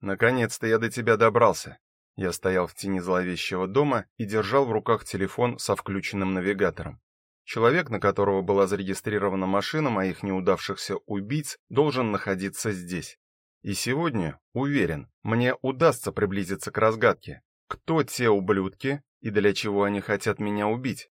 Наконец-то я до тебя добрался. Я стоял в тени зловещего дома и держал в руках телефон со включенным навигатором. Человек, на которого была зарегистрирована машина моих неудавшихся убийц, должен находиться здесь. И сегодня, уверен, мне удастся приблизиться к разгадке. Кто те ублюдки и для чего они хотят меня убить?